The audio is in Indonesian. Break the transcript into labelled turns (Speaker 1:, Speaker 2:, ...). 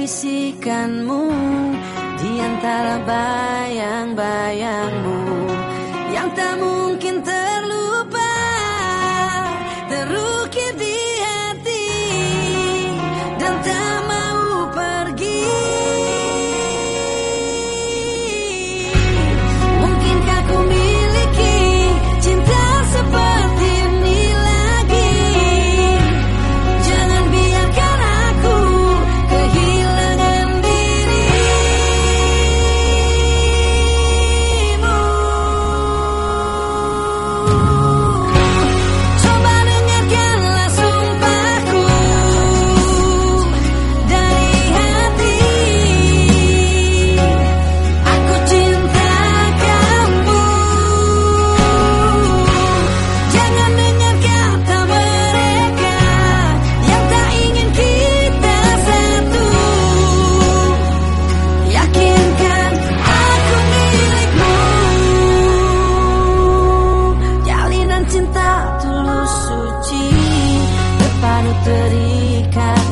Speaker 1: bisikanmu di antara bayang-bayangmu. terikat